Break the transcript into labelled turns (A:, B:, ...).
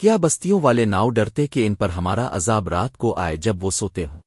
A: کیا بستیوں والے ناؤ ڈرتے کہ ان پر ہمارا عذاب رات کو آئے جب وہ سوتے ہوں؟